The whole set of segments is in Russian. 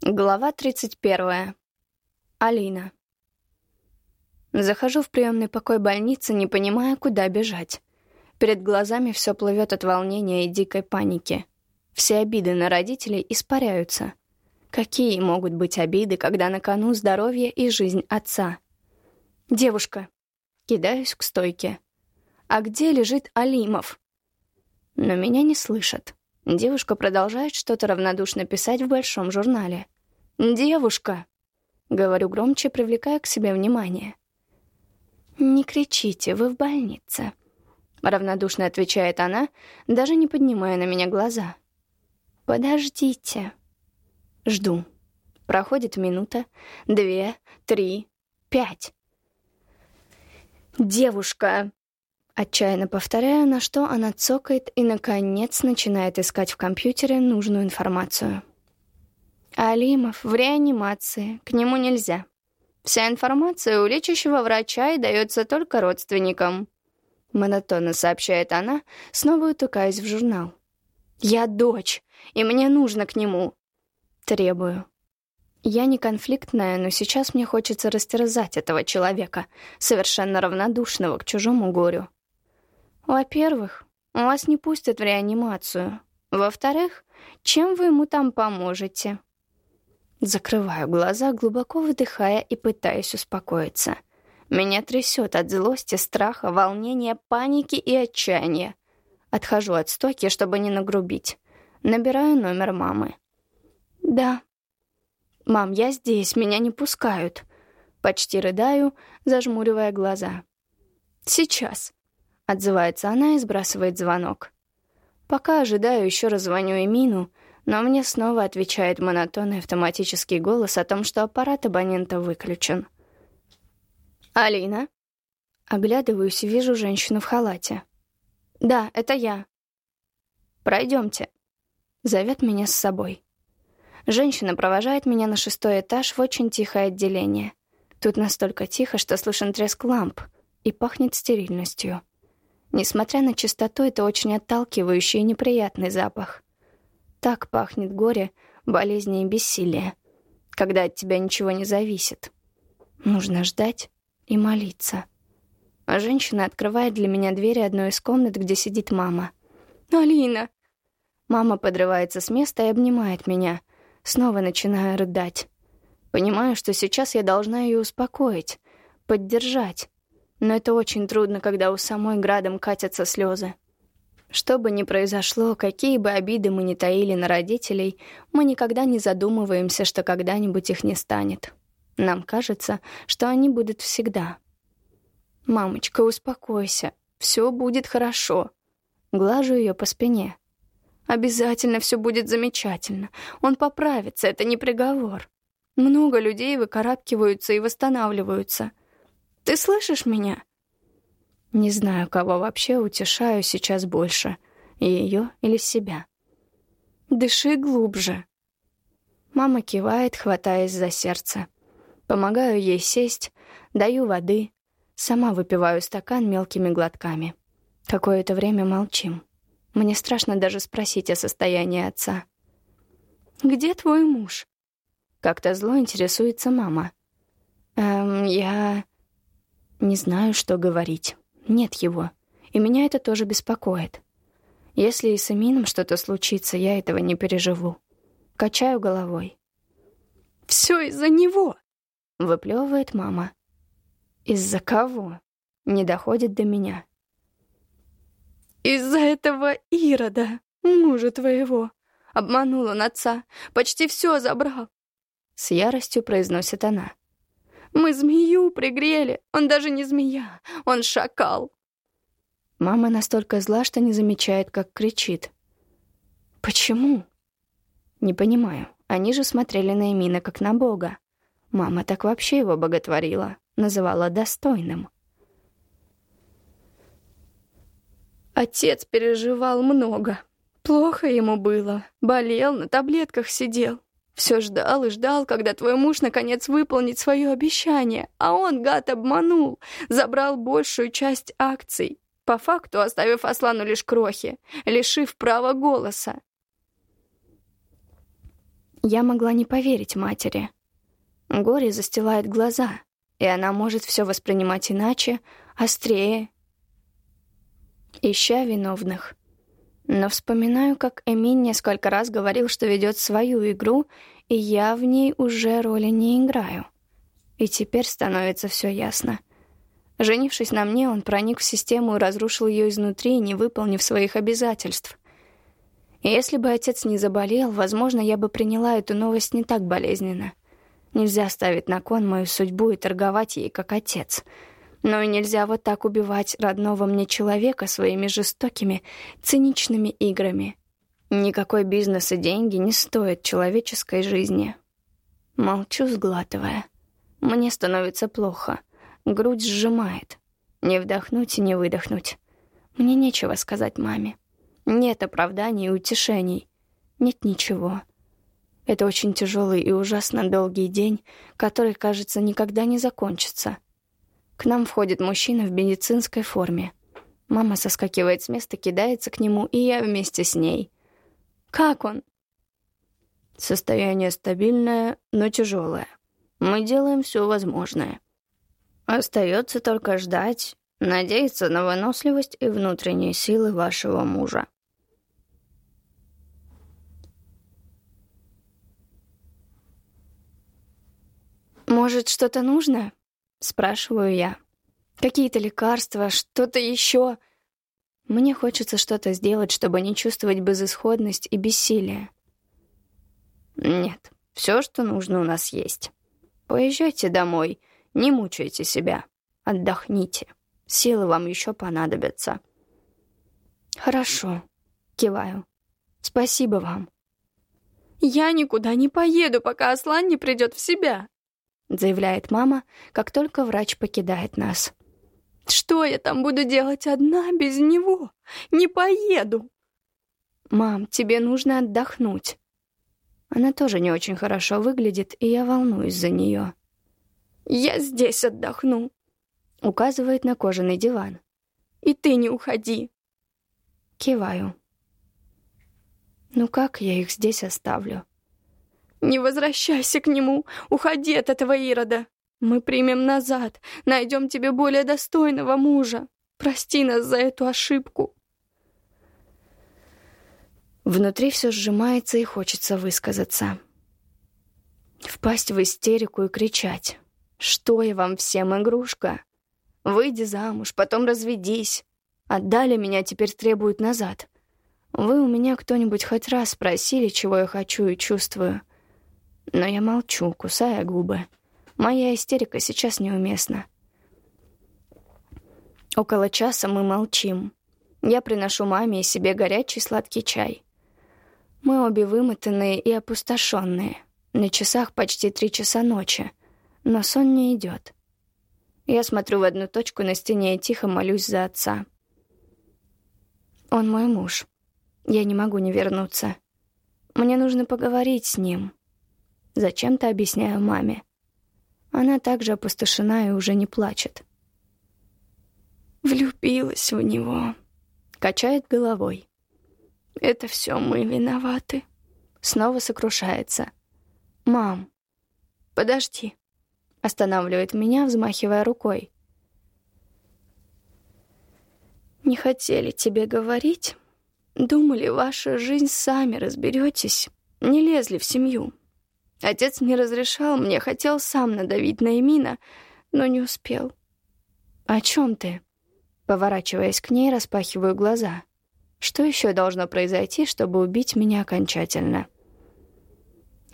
Глава 31. Алина. Захожу в приемный покой больницы, не понимая, куда бежать. Перед глазами все плывет от волнения и дикой паники. Все обиды на родителей испаряются. Какие могут быть обиды, когда на кону здоровье и жизнь отца? Девушка. Кидаюсь к стойке. А где лежит Алимов? Но меня не слышат. Девушка продолжает что-то равнодушно писать в большом журнале. «Девушка!» — говорю громче, привлекая к себе внимание. «Не кричите, вы в больнице», — равнодушно отвечает она, даже не поднимая на меня глаза. «Подождите». Жду. Проходит минута, две, три, пять. «Девушка!» Отчаянно повторяю, на что она цокает и, наконец, начинает искать в компьютере нужную информацию. Алимов в реанимации, к нему нельзя. Вся информация у лечащего врача и дается только родственникам. Монотонно сообщает она, снова утыкаясь в журнал. «Я дочь, и мне нужно к нему». Требую. Я не конфликтная, но сейчас мне хочется растерзать этого человека, совершенно равнодушного к чужому горю. Во-первых, вас не пустят в реанимацию. Во-вторых, чем вы ему там поможете? Закрываю глаза, глубоко выдыхая и пытаясь успокоиться. Меня трясет от злости, страха, волнения, паники и отчаяния. Отхожу от стойки, чтобы не нагрубить. Набираю номер мамы. «Да». «Мам, я здесь, меня не пускают». Почти рыдаю, зажмуривая глаза. «Сейчас». Отзывается она и сбрасывает звонок. Пока ожидаю, еще раз звоню Эмину, но мне снова отвечает монотонный автоматический голос о том, что аппарат абонента выключен. «Алина?» Оглядываюсь и вижу женщину в халате. «Да, это я». «Пройдемте». Зовет меня с собой. Женщина провожает меня на шестой этаж в очень тихое отделение. Тут настолько тихо, что слышен треск ламп и пахнет стерильностью. Несмотря на чистоту, это очень отталкивающий и неприятный запах. Так пахнет горе, болезни и бессилие, когда от тебя ничего не зависит. Нужно ждать и молиться. А женщина открывает для меня двери одной из комнат, где сидит мама. «Алина!» Мама подрывается с места и обнимает меня. Снова начинаю рыдать. Понимаю, что сейчас я должна ее успокоить, поддержать. Но это очень трудно, когда у самой градом катятся слезы. Что бы ни произошло, какие бы обиды мы ни таили на родителей, мы никогда не задумываемся, что когда-нибудь их не станет. Нам кажется, что они будут всегда. «Мамочка, успокойся. Все будет хорошо». Глажу ее по спине. «Обязательно все будет замечательно. Он поправится, это не приговор. Много людей выкарабкиваются и восстанавливаются. Ты слышишь меня?» Не знаю, кого вообще утешаю сейчас больше, ее или себя. «Дыши глубже». Мама кивает, хватаясь за сердце. Помогаю ей сесть, даю воды, сама выпиваю стакан мелкими глотками. Какое-то время молчим. Мне страшно даже спросить о состоянии отца. «Где твой муж?» Как-то зло интересуется мама. «Эм, я...» Не знаю, что говорить. Нет его. И меня это тоже беспокоит. Если и с Эмином что-то случится, я этого не переживу. Качаю головой. «Все из-за него!» — выплевывает мама. «Из-за кого?» — не доходит до меня. «Из-за этого Ирода, мужа твоего. Обманул он отца, почти все забрал!» С яростью произносит она. Мы змею пригрели. Он даже не змея, он шакал. Мама настолько зла, что не замечает, как кричит. Почему? Не понимаю. Они же смотрели на Эмина как на бога. Мама так вообще его боготворила, называла достойным. Отец переживал много. Плохо ему было. Болел, на таблетках сидел. Все ждал и ждал, когда твой муж наконец выполнит свое обещание, а он, гад, обманул, забрал большую часть акций, по факту оставив Аслану лишь крохи, лишив права голоса. Я могла не поверить матери. Горе застилает глаза, и она может все воспринимать иначе, острее, ища виновных. Но вспоминаю, как Эмин несколько раз говорил, что ведет свою игру, и я в ней уже роли не играю. И теперь становится все ясно. Женившись на мне, он проник в систему и разрушил ее изнутри, не выполнив своих обязательств. И если бы отец не заболел, возможно, я бы приняла эту новость не так болезненно. Нельзя ставить на кон мою судьбу и торговать ей как отец. Но и нельзя вот так убивать родного мне человека своими жестокими, циничными играми. Никакой бизнес и деньги не стоят человеческой жизни. Молчу, сглатывая. Мне становится плохо. Грудь сжимает. Не вдохнуть и не выдохнуть. Мне нечего сказать маме. Нет оправданий и утешений. Нет ничего. Это очень тяжелый и ужасно долгий день, который, кажется, никогда не закончится. К нам входит мужчина в медицинской форме. Мама соскакивает с места, кидается к нему, и я вместе с ней. «Как он?» Состояние стабильное, но тяжелое. Мы делаем все возможное. Остается только ждать, надеяться на выносливость и внутренние силы вашего мужа. «Может, что-то нужно?» — спрашиваю я. «Какие-то лекарства, что-то еще?» Мне хочется что-то сделать, чтобы не чувствовать безысходность и бессилие. «Нет, все, что нужно, у нас есть. Поезжайте домой, не мучайте себя, отдохните. Силы вам еще понадобятся». «Хорошо», — киваю. «Спасибо вам». «Я никуда не поеду, пока Аслан не придет в себя», — заявляет мама, как только врач покидает нас. «Что я там буду делать одна без него? Не поеду!» «Мам, тебе нужно отдохнуть». Она тоже не очень хорошо выглядит, и я волнуюсь за нее. «Я здесь отдохну», — указывает на кожаный диван. «И ты не уходи». Киваю. «Ну как я их здесь оставлю?» Не возвращайся к нему, уходи от этого Ирода. Мы примем назад, найдем тебе более достойного мужа. Прости нас за эту ошибку. Внутри все сжимается и хочется высказаться. Впасть в истерику и кричать. «Что я вам всем, игрушка? Выйди замуж, потом разведись. Отдали меня, теперь требуют назад. Вы у меня кто-нибудь хоть раз спросили, чего я хочу и чувствую?» Но я молчу, кусая губы. Моя истерика сейчас неуместна. Около часа мы молчим. Я приношу маме и себе горячий сладкий чай. Мы обе вымотанные и опустошенные. На часах почти три часа ночи. Но сон не идет. Я смотрю в одну точку на стене и тихо молюсь за отца. Он мой муж. Я не могу не вернуться. Мне нужно поговорить с ним. Зачем-то объясняю маме. Она также опустошена и уже не плачет. Влюбилась в него. Качает головой. Это все мы виноваты. Снова сокрушается. Мам, подожди. Останавливает меня, взмахивая рукой. Не хотели тебе говорить? Думали, ваша жизнь сами разберетесь. Не лезли в семью. Отец не разрешал мне, хотел сам надавить на Эмина, но не успел. «О чем ты?» Поворачиваясь к ней, распахиваю глаза. Что еще должно произойти, чтобы убить меня окончательно?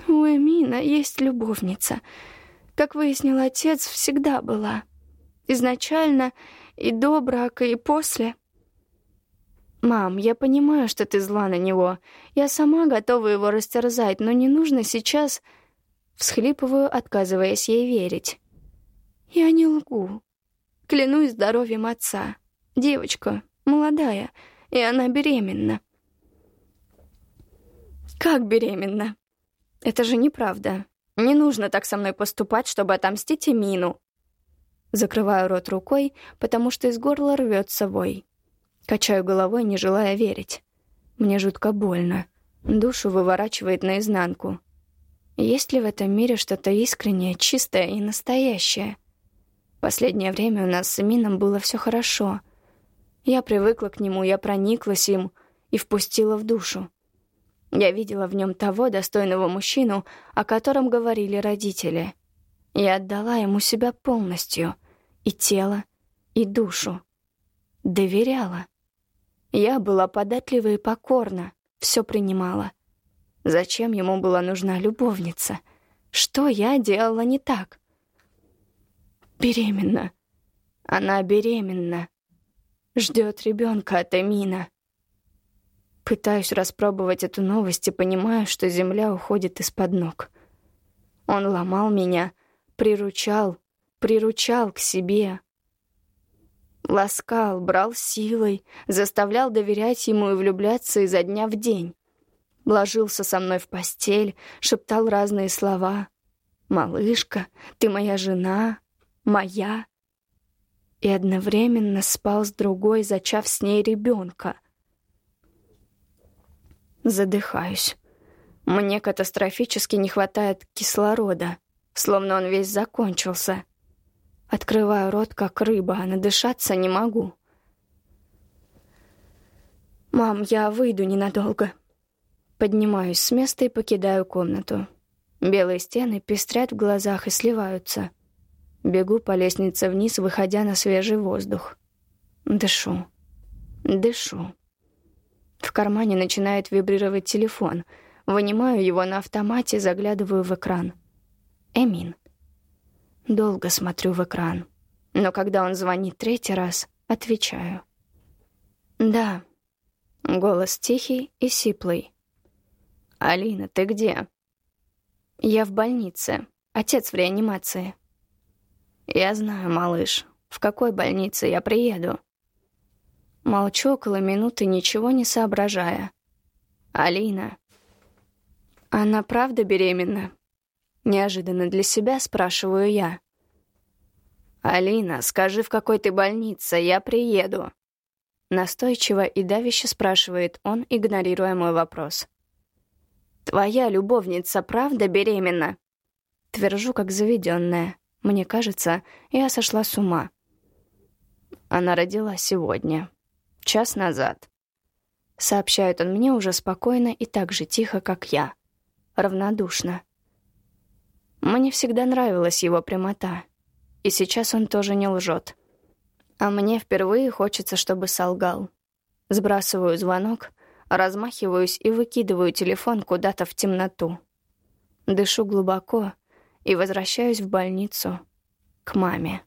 У Эмина есть любовница. Как выяснил отец, всегда была. Изначально и до брака, и после. «Мам, я понимаю, что ты зла на него. Я сама готова его растерзать, но не нужно сейчас...» Всхлипываю, отказываясь ей верить. «Я не лгу. Клянусь здоровьем отца. Девочка, молодая, и она беременна». «Как беременна?» «Это же неправда. Не нужно так со мной поступать, чтобы отомстить Эмину». Закрываю рот рукой, потому что из горла рвется вой. Качаю головой, не желая верить. Мне жутко больно. Душу выворачивает наизнанку. Есть ли в этом мире что-то искреннее, чистое и настоящее? Последнее время у нас с Эмином было все хорошо. Я привыкла к нему, я прониклась им и впустила в душу. Я видела в нем того достойного мужчину, о котором говорили родители. Я отдала ему себя полностью, и тело, и душу. Доверяла. Я была податлива и покорна, все принимала. Зачем ему была нужна любовница? Что я делала не так? Беременна. Она беременна. Ждет ребенка от Эмина. Пытаюсь распробовать эту новость и понимаю, что земля уходит из-под ног. Он ломал меня, приручал, приручал к себе. Ласкал, брал силой, заставлял доверять ему и влюбляться изо дня в день. Ложился со мной в постель, шептал разные слова. «Малышка, ты моя жена, моя». И одновременно спал с другой, зачав с ней ребенка. Задыхаюсь. Мне катастрофически не хватает кислорода, словно он весь закончился. Открываю рот, как рыба, а надышаться не могу. «Мам, я выйду ненадолго». Поднимаюсь с места и покидаю комнату. Белые стены пестрят в глазах и сливаются. Бегу по лестнице вниз, выходя на свежий воздух. Дышу. Дышу. В кармане начинает вибрировать телефон. Вынимаю его на автомате, заглядываю в экран. Эмин. Долго смотрю в экран. Но когда он звонит третий раз, отвечаю. «Да». Голос тихий и сиплый. «Алина, ты где?» «Я в больнице. Отец в реанимации». «Я знаю, малыш. В какой больнице я приеду?» Молчу около минуты, ничего не соображая. «Алина». «Она правда беременна?» Неожиданно для себя спрашиваю я. «Алина, скажи, в какой ты больнице, я приеду». Настойчиво и давяще спрашивает он, игнорируя мой вопрос. «Твоя любовница правда беременна?» Твержу, как заведенная. Мне кажется, я сошла с ума. Она родила сегодня час назад. Сообщает он мне уже спокойно и так же тихо, как я. Равнодушно. Мне всегда нравилась его прямота. И сейчас он тоже не лжет. А мне впервые хочется, чтобы солгал. Сбрасываю звонок, размахиваюсь и выкидываю телефон куда-то в темноту. Дышу глубоко и возвращаюсь в больницу к маме.